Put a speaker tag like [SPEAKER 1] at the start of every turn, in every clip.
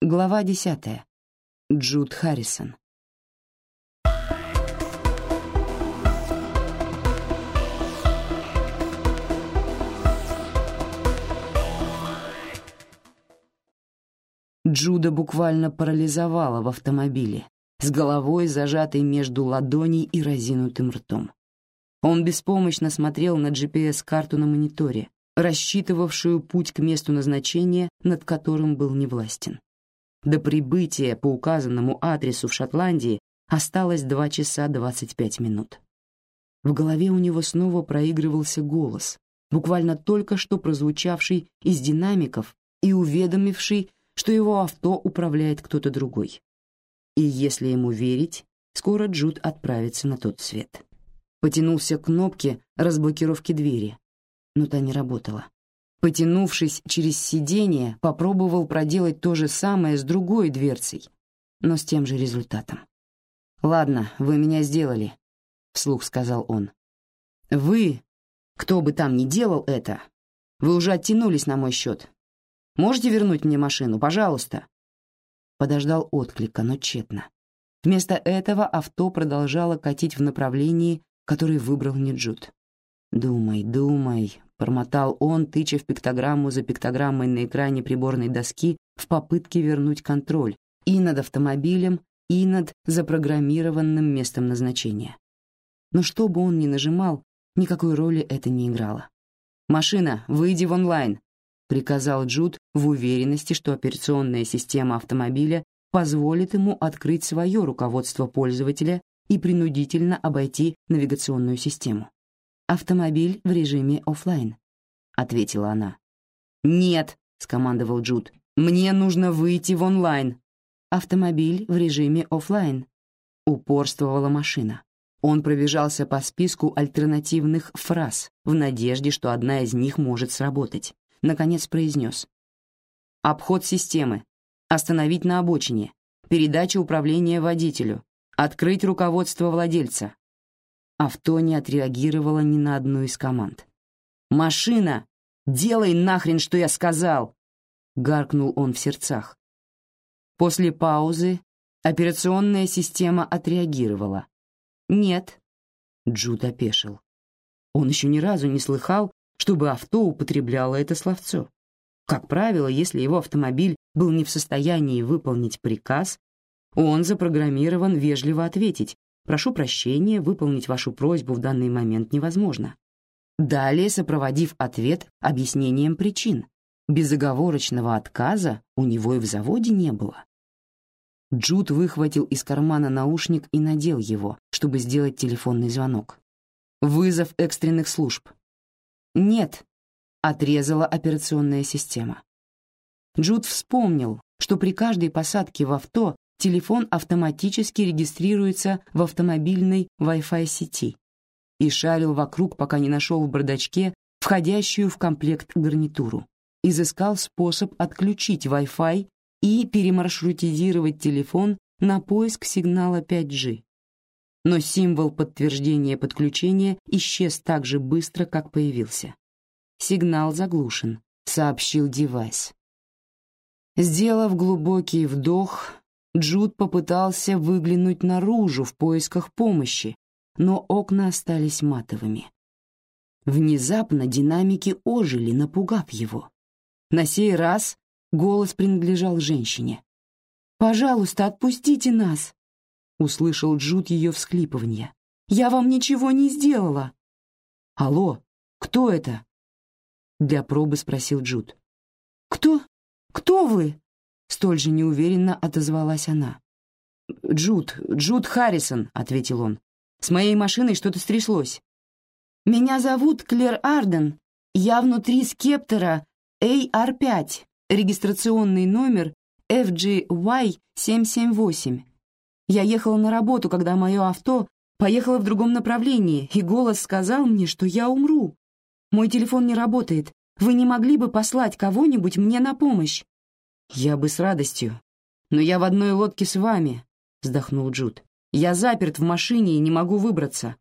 [SPEAKER 1] Глава десятая. Джуд Харрисон. Джуда буквально парализовала в автомобиле, с головой зажатой между ладоней и разинутым ртом. Он беспомощно смотрел на GPS-карту на мониторе, рассчитывавшую путь к месту назначения, над которым был невластен. До прибытия по указанному адресу в Шотландии осталось 2 часа 25 минут. В голове у него снова проигрывался голос, буквально только что прозвучавший из динамиков и уведомивший, что его авто управляет кто-то другой. И если ему верить, скоро Джуд отправится на тот свет. Потянулся к кнопке разблокировки двери, но та не работала. Потянувшись через сиденье, попробовал проделать то же самое с другой дверцей, но с тем же результатом. «Ладно, вы меня сделали», — вслух сказал он. «Вы, кто бы там ни делал это, вы уже оттянулись на мой счет. Можете вернуть мне машину, пожалуйста?» Подождал отклика, но тщетно. Вместо этого авто продолжало катить в направлении, которое выбрал не Джуд. «Думай, думай», — бормотал он, тыча в пиктограмму за пиктограммой на экране приборной доски в попытке вернуть контроль и над автомобилем, и над запрограммированным местом назначения. Но что бы он ни нажимал, никакой роли это не играло. «Машина, выйди в онлайн», — приказал Джуд в уверенности, что операционная система автомобиля позволит ему открыть свое руководство пользователя и принудительно обойти навигационную систему. «Автомобиль в режиме офлайн», — ответила она. «Нет», — скомандовал Джуд, — «мне нужно выйти в онлайн». «Автомобиль в режиме офлайн», — упорствовала машина. Он пробежался по списку альтернативных фраз в надежде, что одна из них может сработать. Наконец произнес. «Обход системы. Остановить на обочине. Передача управления водителю. Открыть руководство владельца. Авто не отреагировало ни на одну из команд. «Машина! Делай нахрен, что я сказал!» — гаркнул он в сердцах. После паузы операционная система отреагировала. «Нет», — Джуд опешил. Он еще ни разу не слыхал, чтобы авто употребляло это словцо. Как правило, если его автомобиль был не в состоянии выполнить приказ, он запрограммирован вежливо ответить Прошу прощения, выполнить вашу просьбу в данный момент невозможно. Далее, сопроводив ответ объяснением причин, безоговорочного отказа у него и в заводе не было. Джуд выхватил из кармана наушник и надел его, чтобы сделать телефонный звонок. Вызов экстренных служб. «Нет», — отрезала операционная система. Джуд вспомнил, что при каждой посадке в авто телефон автоматически регистрируется в автомобильной Wi-Fi сети и шарил вокруг, пока не нашел в бардачке входящую в комплект гарнитуру. Изыскал способ отключить Wi-Fi и перемаршрутизировать телефон на поиск сигнала 5G. Но символ подтверждения подключения исчез так же быстро, как появился. «Сигнал заглушен», — сообщил девайс. Сделав глубокий вдох, Джуд попытался выглянуть наружу в поисках помощи, но окна остались матовыми. Внезапно динамики ожили, напугав его. На сей раз голос принадлежал женщине. «Пожалуйста, отпустите нас!» — услышал Джуд ее всхлипывание. «Я вам ничего не сделала!» «Алло, кто это?» Для пробы спросил Джуд. «Кто? Кто вы?» Столь же неуверенно отозвалась она. «Джуд, Джуд Харрисон», — ответил он. «С моей машиной что-то стряслось». «Меня зовут Клер Арден. Я внутри скептора AR5, регистрационный номер FGY778. Я ехала на работу, когда мое авто поехало в другом направлении, и голос сказал мне, что я умру. Мой телефон не работает. Вы не могли бы послать кого-нибудь мне на помощь?» «Я бы с радостью. Но я в одной лодке с вами», — вздохнул Джуд. «Я заперт в машине и не могу выбраться».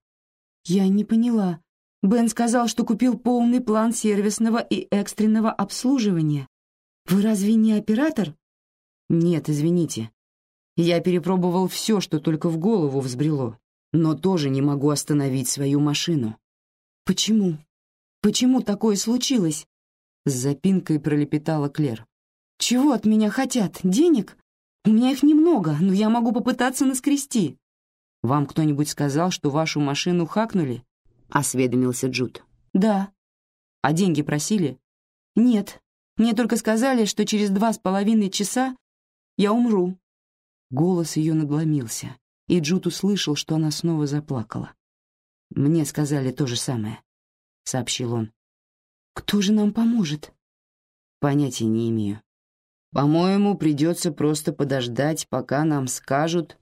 [SPEAKER 1] «Я не поняла. Бен сказал, что купил полный план сервисного и экстренного обслуживания. Вы разве не оператор?» Нет, извините. Я перепробовал все, что только в голову взбрело, но тоже не могу остановить свою машину. Почему? Почему такое случилось? С запинкой пролепетала Клер. Чего от меня хотят? Денег? У меня их немного, но я могу попытаться наскрести. Вам кто-нибудь сказал, что вашу машину хакнули? Осведомился Джуд. Да. А деньги просили? Нет. Мне только сказали, что через два с половиной часа я умру. Голос ее надломился, и Джуд услышал, что она снова заплакала. «Мне сказали то же самое», — сообщил он. «Кто же нам поможет?» «Понятия не имею. По-моему, придется просто подождать, пока нам скажут...»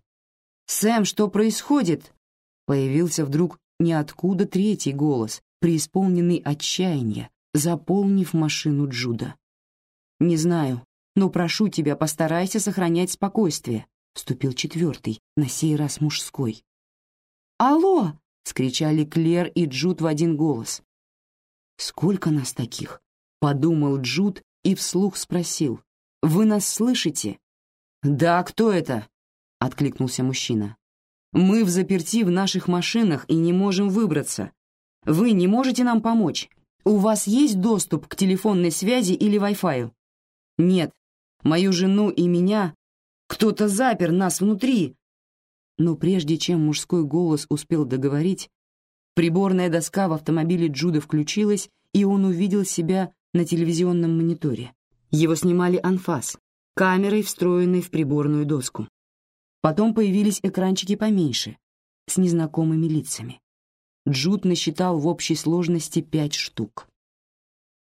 [SPEAKER 1] «Сэм, что происходит?» Появился вдруг ниоткуда третий голос, преисполненный отчаяния, заполнив машину Джуда. «Не знаю, но прошу тебя, постарайся сохранять спокойствие», — вступил четвертый, на сей раз мужской. «Алло!» — скричали Клер и Джуд в один голос. «Сколько нас таких?» — подумал Джуд и вслух спросил. «Вы нас слышите?» «Да, кто это?» — откликнулся мужчина. «Мы в заперти в наших машинах и не можем выбраться. Вы не можете нам помочь? У вас есть доступ к телефонной связи или Wi-Fi?» «Нет, мою жену и меня кто-то запер нас внутри». Но прежде чем мужской голос успел договорить, приборная доска в автомобиле Джуда включилась, и он увидел себя на телевизионном мониторе. Его снимали анфас, камерой, встроенной в приборную доску. Потом появились экранчики поменьше, с незнакомыми лицами. Джуд насчитал в общей сложности пять штук.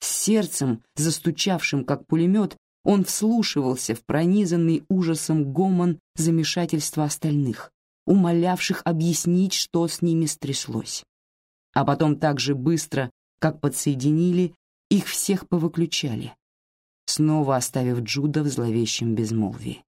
[SPEAKER 1] С сердцем, застучавшим как пулемет, он вслушивался в пронизанный ужасом гомон замешательства остальных, умолявших объяснить, что с ними стряслось. А потом так же быстро, как подсоединили, их всех повыключали, снова оставив Джуда в зловещем безмолвии.